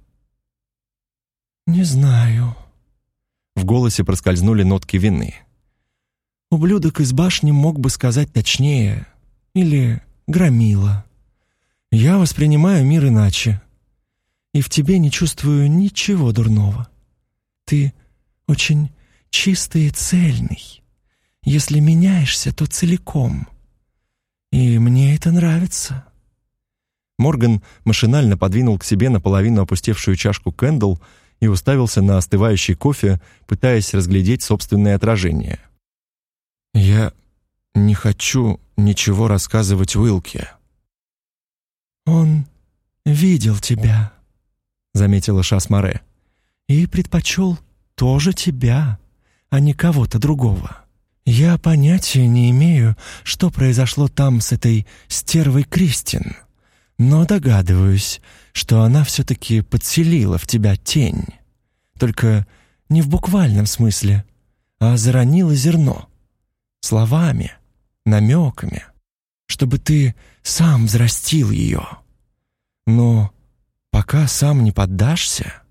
«Не знаю». В голосе проскользнули нотки вины. «Ублюдок из башни мог бы сказать точнее. Или громила. Я воспринимаю мир иначе. И в тебе не чувствую ничего дурного. Ты очень чистый и цельный. Если меняешься, то целиком. И мне это нравится». Морган машинально подвинул к себе наполовину опустевшую чашку Кэндл и уставился на остывающий кофе, пытаясь разглядеть собственное отражение. «Я не хочу ничего рассказывать Уилке», «Он видел тебя», — заметила Шасмаре, «и предпочел тоже тебя, а не кого-то другого. Я понятия не имею, что произошло там с этой стервой Кристин, но догадываюсь, что она все-таки подселила в тебя тень. Только не в буквальном смысле, а заронила зерно. Словами, намеками, чтобы ты сам взрастил ее. Но пока сам не поддашься,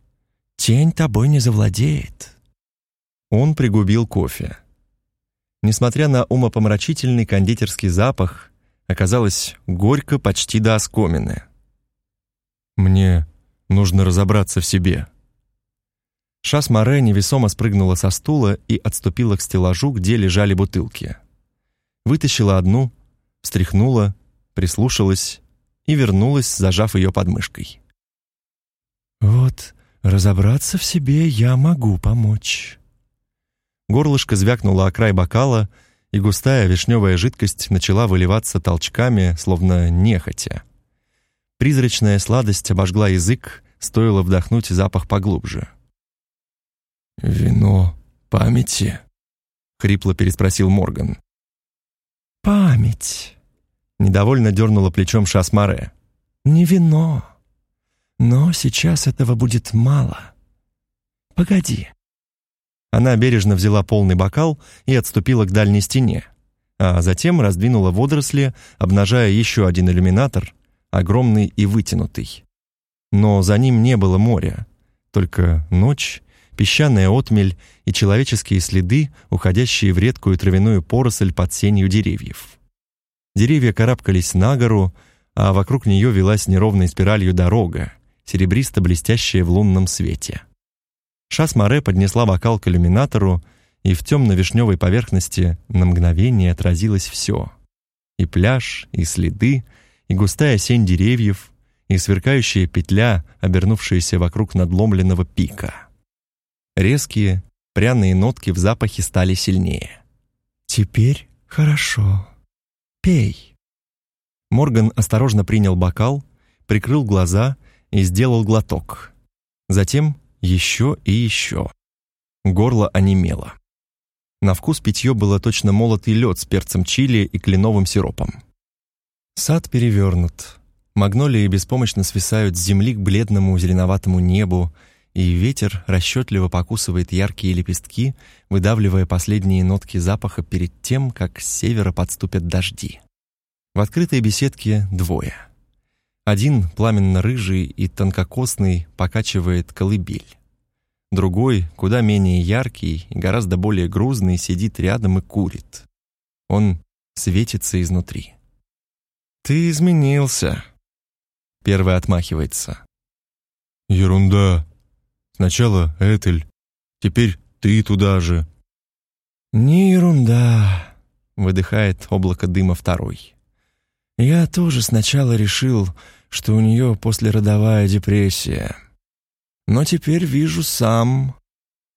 тень тобой не завладеет». Он пригубил кофе. Несмотря на умопомрачительный кондитерский запах, оказалось горько почти до оскомины. «Мне нужно разобраться в себе». Шас Море невесомо спрыгнула со стула и отступила к стеллажу, где лежали бутылки. Вытащила одну, встряхнула, прислушалась и вернулась, зажав ее подмышкой. «Вот разобраться в себе я могу помочь». Горлышко звякнуло о край бокала, и густая вишневая жидкость начала выливаться толчками, словно нехотя. Призрачная сладость обожгла язык, стоило вдохнуть запах поглубже. «Вино памяти?» — хрипло переспросил Морган. «Память», Недовольно дернула плечом Шасмаре. «Не вино. Но сейчас этого будет мало. Погоди». Она бережно взяла полный бокал и отступила к дальней стене, а затем раздвинула водоросли, обнажая еще один иллюминатор, огромный и вытянутый. Но за ним не было моря, только ночь, песчаная отмель и человеческие следы, уходящие в редкую травяную поросль под сенью деревьев. Деревья карабкались на гору, а вокруг нее велась неровной спиралью дорога, серебристо-блестящая в лунном свете. Шас-Море поднесла бокал к иллюминатору, и в темно-вишневой поверхности на мгновение отразилось все. И пляж, и следы, и густая сень деревьев, и сверкающая петля, обернувшаяся вокруг надломленного пика. Резкие, пряные нотки в запахе стали сильнее. «Теперь хорошо. Пей». Морган осторожно принял бокал, прикрыл глаза и сделал глоток. Затем еще и еще. Горло онемело. На вкус питье было точно молотый лед с перцем чили и кленовым сиропом. Сад перевернут. Магнолии беспомощно свисают с земли к бледному зеленоватому небу, и ветер расчетливо покусывает яркие лепестки, выдавливая последние нотки запаха перед тем, как с севера подступят дожди. В открытой беседке двое. Один, пламенно-рыжий и тонкокосный, покачивает колыбель. Другой, куда менее яркий и гораздо более грузный, сидит рядом и курит. Он светится изнутри. «Ты изменился», — первый отмахивается. «Ерунда. Сначала Этель, теперь ты туда же». «Не ерунда», — выдыхает облако дыма второй. «Я тоже сначала решил, что у нее послеродовая депрессия. Но теперь вижу сам.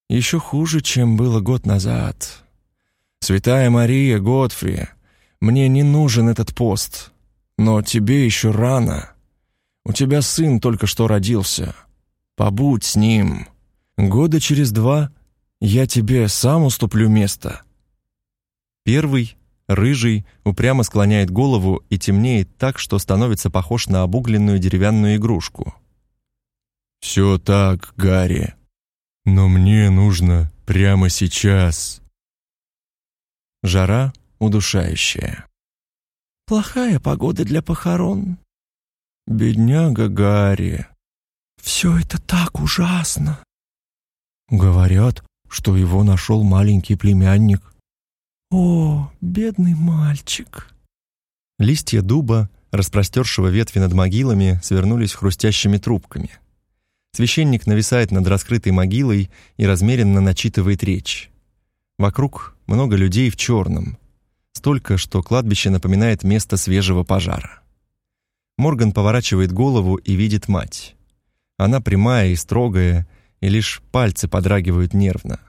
Еще хуже, чем было год назад. Святая Мария Готфри, мне не нужен этот пост. Но тебе еще рано. У тебя сын только что родился. Побудь с ним. Года через два я тебе сам уступлю место». Первый, рыжий, упрямо склоняет голову и темнеет так, что становится похож на обугленную деревянную игрушку. «Все так, Гарри. Но мне нужно прямо сейчас». Жара удушающая. «Плохая погода для похорон. Бедняга Гарри. Все это так ужасно». Говорят, что его нашел маленький племянник. «О, бедный мальчик!» Листья дуба, распростершего ветви над могилами, свернулись хрустящими трубками. Священник нависает над раскрытой могилой и размеренно начитывает речь. Вокруг много людей в черном. Столько, что кладбище напоминает место свежего пожара. Морган поворачивает голову и видит мать. Она прямая и строгая, и лишь пальцы подрагивают нервно.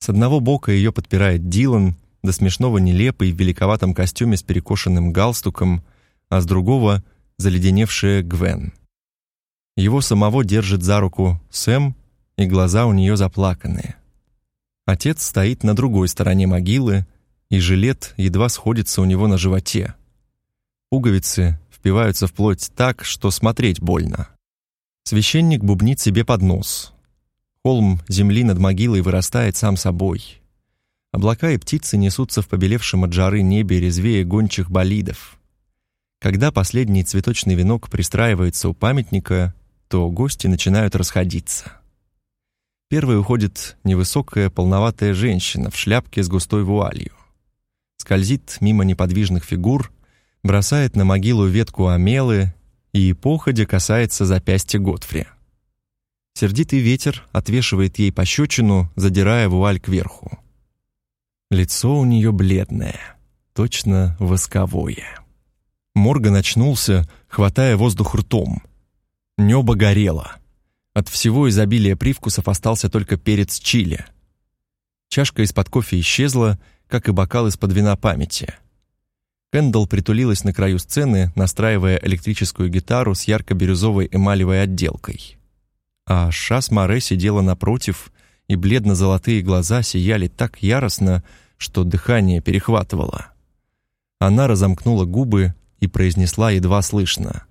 С одного бока ее подпирает Дилан, до смешного нелепый в великоватом костюме с перекошенным галстуком, а с другого — заледеневшая Гвен. Его самого держит за руку Сэм, и глаза у нее заплаканные. Отец стоит на другой стороне могилы, и жилет едва сходится у него на животе. Пуговицы впиваются в плоть так, что смотреть больно. Священник бубнит себе под нос. Холм земли над могилой вырастает сам собой. Облака и птицы несутся в побелевшем от жары небе резвее гончих болидов. Когда последний цветочный венок пристраивается у памятника, то гости начинают расходиться. Первой уходит невысокая полноватая женщина в шляпке с густой вуалью. Скользит мимо неподвижных фигур, бросает на могилу ветку амелы и походя касается запястья Готфри. Сердитый ветер отвешивает ей пощечину, задирая вуаль кверху. Лицо у нее бледное, точно восковое. Морган очнулся, хватая воздух ртом. Небо горело. От всего изобилия привкусов остался только перец чили. Чашка из-под кофе исчезла, как и бокал из-под вина памяти. Кэндалл притулилась на краю сцены, настраивая электрическую гитару с ярко-бирюзовой эмалевой отделкой. А Шас Море сидела напротив, и бледно-золотые глаза сияли так яростно, что дыхание перехватывало. Она разомкнула губы и произнесла едва слышно.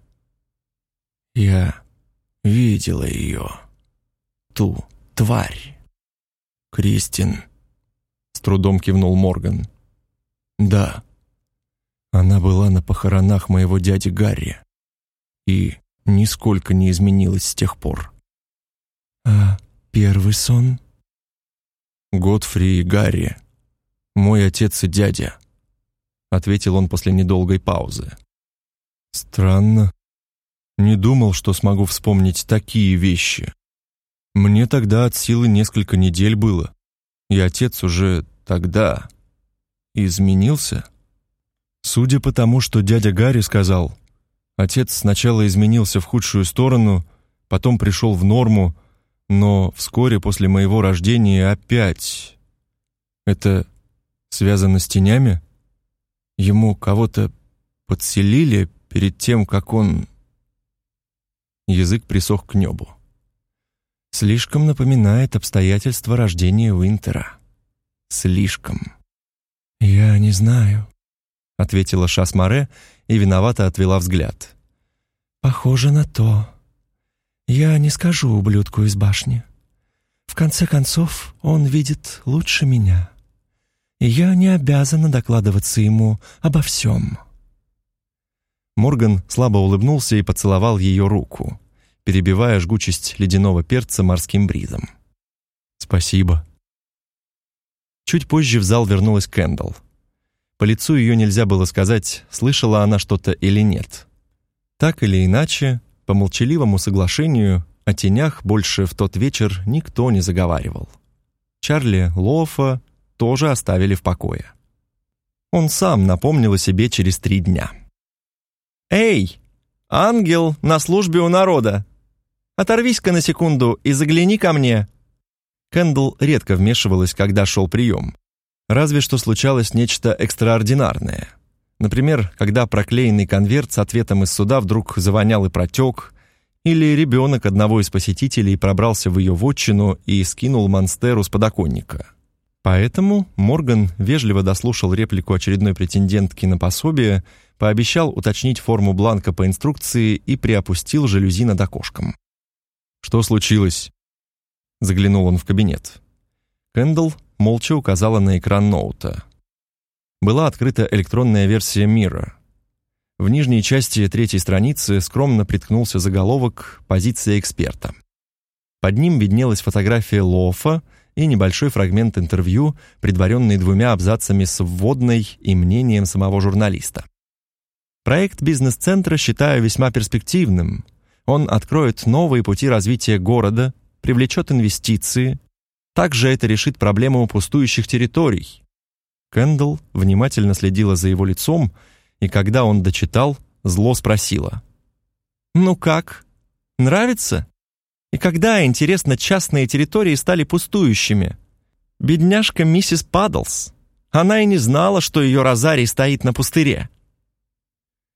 Я видела ее. Ту тварь. Кристин. С трудом кивнул Морган. Да. Она была на похоронах моего дяди Гарри. И нисколько не изменилась с тех пор. А первый сон? Годфри и Гарри. Мой отец и дядя. Ответил он после недолгой паузы. Странно. Не думал, что смогу вспомнить такие вещи. Мне тогда от силы несколько недель было, и отец уже тогда изменился. Судя по тому, что дядя Гарри сказал, Отец сначала изменился в худшую сторону, потом пришел в норму, но вскоре после моего рождения опять. Это связано с тенями? Ему кого-то подселили перед тем, как он... Язык присох к небу. Слишком напоминает обстоятельства рождения Уинтера. Слишком. «Я не знаю», — ответила Шасмаре и виновато отвела взгляд. «Похоже на то. Я не скажу ублюдку из башни. В конце концов, он видит лучше меня. И я не обязана докладываться ему обо всем». Морган слабо улыбнулся и поцеловал ее руку, перебивая жгучесть ледяного перца морским бризом. «Спасибо». Чуть позже в зал вернулась Кэндалл. По лицу ее нельзя было сказать, слышала она что-то или нет. Так или иначе, по молчаливому соглашению о тенях больше в тот вечер никто не заговаривал. Чарли Лофа тоже оставили в покое. Он сам напомнил о себе через три дня. «Эй, ангел на службе у народа! Оторвись-ка на секунду и загляни ко мне!» Кэндл редко вмешивалась, когда шел прием. Разве что случалось нечто экстраординарное. Например, когда проклеенный конверт с ответом из суда вдруг завонял и протек, или ребенок одного из посетителей пробрался в ее вотчину и скинул монстеру с подоконника. Поэтому Морган вежливо дослушал реплику очередной претендентки на пособие, пообещал уточнить форму бланка по инструкции и приопустил жалюзи над окошком. «Что случилось?» Заглянул он в кабинет. Кэндалл молча указала на экран ноута. Была открыта электронная версия мира. В нижней части третьей страницы скромно приткнулся заголовок «Позиция эксперта». Под ним виднелась фотография Лофа и небольшой фрагмент интервью, предваренный двумя абзацами с вводной и мнением самого журналиста. Проект бизнес-центра считаю весьма перспективным. Он откроет новые пути развития города, привлечет инвестиции. Также это решит проблему пустующих территорий. Кэндл внимательно следила за его лицом, и когда он дочитал, зло спросила. «Ну как? Нравится? И когда, интересно, частные территории стали пустующими? Бедняжка миссис Паддлс. Она и не знала, что ее розарий стоит на пустыре».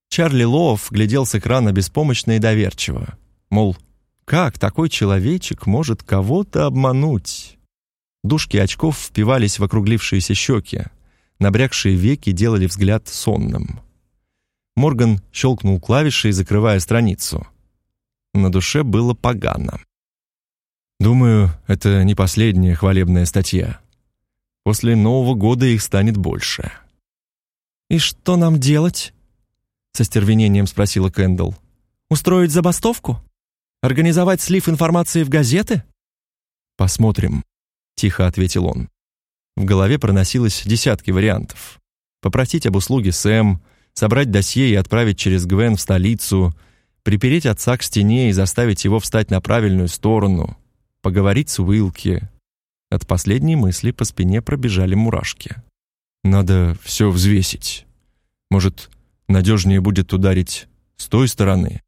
Чарли Лоуф глядел с экрана беспомощно и доверчиво. Мол, как такой человечек может кого-то обмануть? Дужки очков впивались в округлившиеся щеки. Набрякшие веки делали взгляд сонным. Морган щелкнул клавишей, закрывая страницу. На душе было погано. Думаю, это не последняя хвалебная статья. После Нового года их станет больше. «И что нам делать?» со стервенением спросила Кэндл. Устроить забастовку? Организовать слив информации в газеты? Посмотрим, тихо ответил он. В голове проносилось десятки вариантов. Попросить об услуге Сэм, собрать досье и отправить через Гвен в столицу, припереть отца к стене и заставить его встать на правильную сторону, поговорить с Уилки. От последней мысли по спине пробежали мурашки. Надо все взвесить. Может, Надежнее будет ударить с той стороны.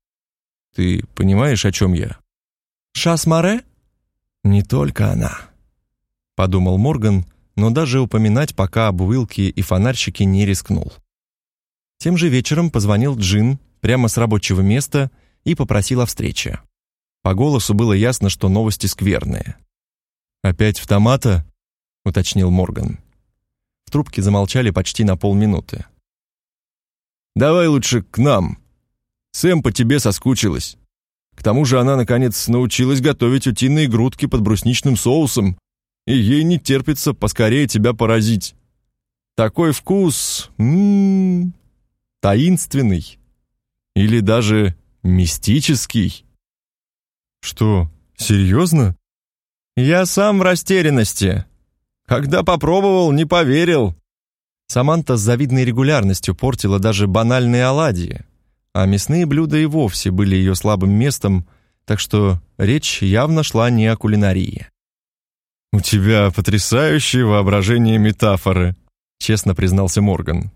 Ты понимаешь, о чем я? Шас-Маре? Не только она, подумал Морган, но даже упоминать пока об Уилке и фонарщике не рискнул. Тем же вечером позвонил Джин прямо с рабочего места и попросил о встрече. По голосу было ясно, что новости скверные. «Опять в томата?» — уточнил Морган. В трубке замолчали почти на полминуты. Давай лучше к нам. Сэм по тебе соскучилась. К тому же она, наконец, научилась готовить утиные грудки под брусничным соусом, и ей не терпится поскорее тебя поразить. Такой вкус... М -м, таинственный. Или даже мистический. Что, серьезно? Я сам в растерянности. Когда попробовал, не поверил. Саманта с завидной регулярностью портила даже банальные оладьи, а мясные блюда и вовсе были ее слабым местом, так что речь явно шла не о кулинарии. «У тебя потрясающее воображение метафоры», — честно признался Морган.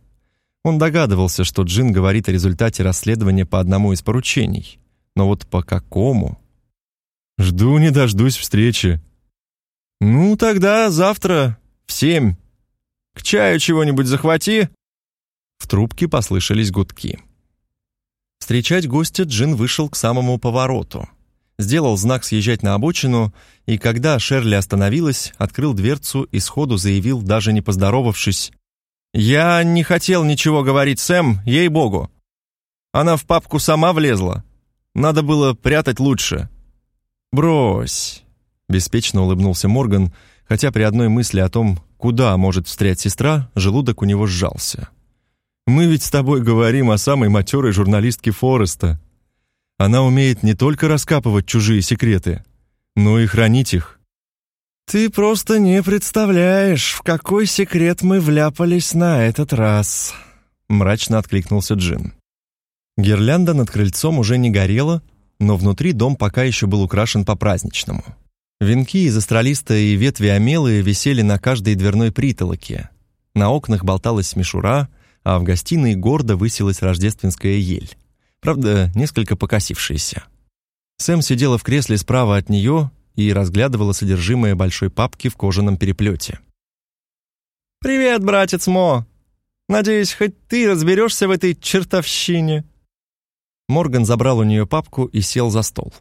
Он догадывался, что Джин говорит о результате расследования по одному из поручений. Но вот по какому? «Жду не дождусь встречи». «Ну, тогда завтра в семь. К чаю чего-нибудь захвати». В трубке послышались гудки. Встречать гостя Джин вышел к самому повороту. Сделал знак съезжать на обочину, и когда Шерли остановилась, открыл дверцу и сходу заявил, даже не поздоровавшись, «Я не хотел ничего говорить, Сэм, ей-богу. Она в папку сама влезла. Надо было прятать лучше». «Брось», — беспечно улыбнулся Морган, хотя при одной мысли о том, куда может встрять сестра, желудок у него сжался. «Мы ведь с тобой говорим о самой матерой журналистке Фореста. Она умеет не только раскапывать чужие секреты, но и хранить их. «Ты просто не представляешь, в какой секрет мы вляпались на этот раз», — мрачно откликнулся Джин. Гирлянда над крыльцом уже не горела, но внутри дом пока еще был украшен по-праздничному. Венки из астролиста и ветви омелы висели на каждой дверной притолоке. На окнах болталась мишура, а в гостиной гордо высилась рождественская ель. Правда, несколько покосившаяся. Сэм сидела в кресле справа от нее и разглядывала содержимое большой папки в кожаном переплете. «Привет, братец Мо! Надеюсь, хоть ты разберешься в этой чертовщине!» Морган забрал у нее папку и сел за стол.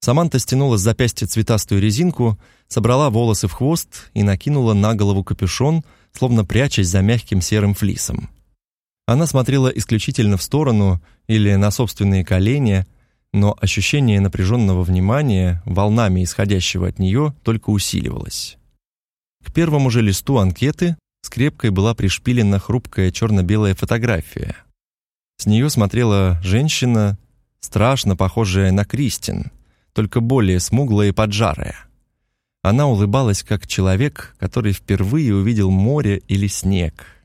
Саманта стянула с запястья цветастую резинку, собрала волосы в хвост и накинула на голову капюшон, словно прячась за мягким серым флисом. Она смотрела исключительно в сторону или на собственные колени, но ощущение напряженного внимания, волнами исходящего от нее, только усиливалось. К первому же листу анкеты скрепкой была пришпилена хрупкая черно-белая фотография. С нее смотрела женщина, страшно похожая на Кристин, только более смуглая и поджарая. Она улыбалась как человек, который впервые увидел море или снег.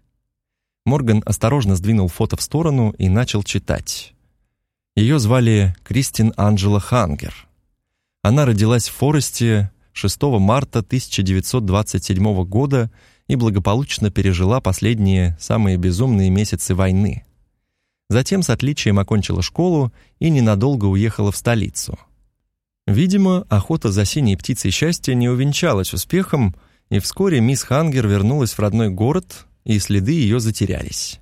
Морган осторожно сдвинул фото в сторону и начал читать. Ее звали Кристин Анджела Хангер. Она родилась в Форесте 6 марта 1927 года и благополучно пережила последние самые безумные месяцы войны. Затем с отличием окончила школу и ненадолго уехала в столицу. Видимо, охота за синей птицей счастья не увенчалась успехом, и вскоре мисс Хангер вернулась в родной город, и следы ее затерялись.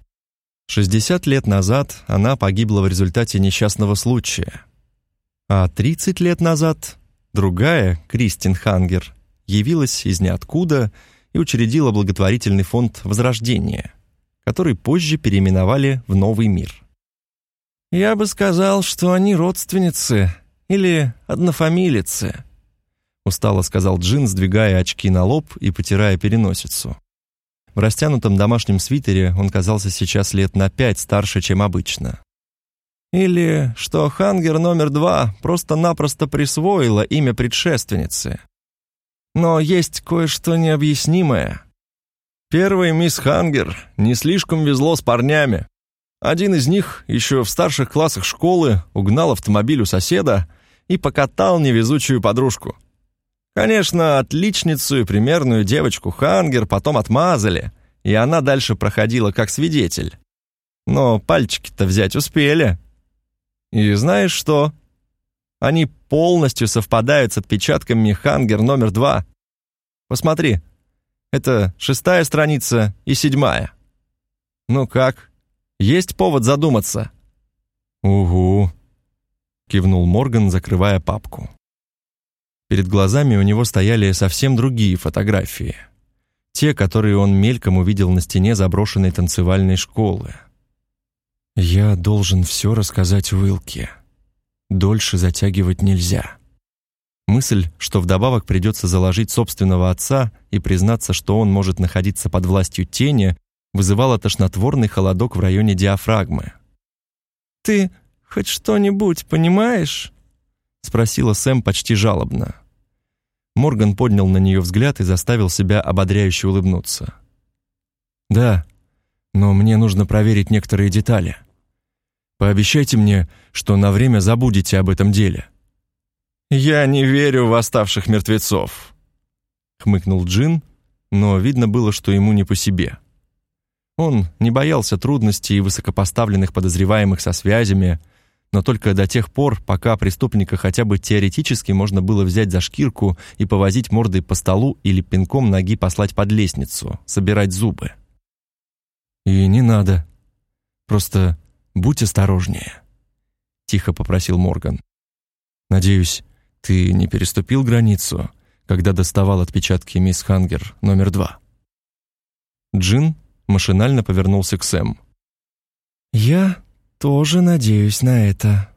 60 лет назад она погибла в результате несчастного случая. А 30 лет назад другая, Кристин Хангер, явилась из ниоткуда и учредила благотворительный фонд Возрождения, который позже переименовали в Новый мир. «Я бы сказал, что они родственницы или однофамилицы», устало сказал Джин, сдвигая очки на лоб и потирая переносицу. В растянутом домашнем свитере он казался сейчас лет на пять старше, чем обычно. Или что Хангер номер два просто-напросто присвоила имя предшественницы. Но есть кое-что необъяснимое. Первой мисс Хангер не слишком везло с парнями. Один из них еще в старших классах школы угнал автомобиль у соседа и покатал невезучую подружку. Конечно, отличницу и примерную девочку Хангер потом отмазали, и она дальше проходила как свидетель. Но пальчики-то взять успели. И знаешь что? Они полностью совпадают с отпечатками Хангер номер два. Посмотри, это шестая страница и седьмая. Ну как, есть повод задуматься? «Угу», — кивнул Морган, закрывая папку. Перед глазами у него стояли совсем другие фотографии. Те, которые он мельком увидел на стене заброшенной танцевальной школы. «Я должен все рассказать Уилке. Дольше затягивать нельзя». Мысль, что вдобавок придется заложить собственного отца и признаться, что он может находиться под властью тени, вызывала тошнотворный холодок в районе диафрагмы. «Ты хоть что-нибудь понимаешь?» — спросила Сэм почти жалобно. Морган поднял на нее взгляд и заставил себя ободряюще улыбнуться. «Да, но мне нужно проверить некоторые детали. Пообещайте мне, что на время забудете об этом деле». «Я не верю в оставших мертвецов», — хмыкнул Джин, но видно было, что ему не по себе. Он не боялся трудностей и высокопоставленных подозреваемых со связями, но только до тех пор, пока преступника хотя бы теоретически можно было взять за шкирку и повозить мордой по столу или пинком ноги послать под лестницу, собирать зубы. «И не надо. Просто будь осторожнее», — тихо попросил Морган. «Надеюсь, ты не переступил границу, когда доставал отпечатки мисс Хангер номер два». Джин машинально повернулся к Сэм. «Я тоже надеюсь на это».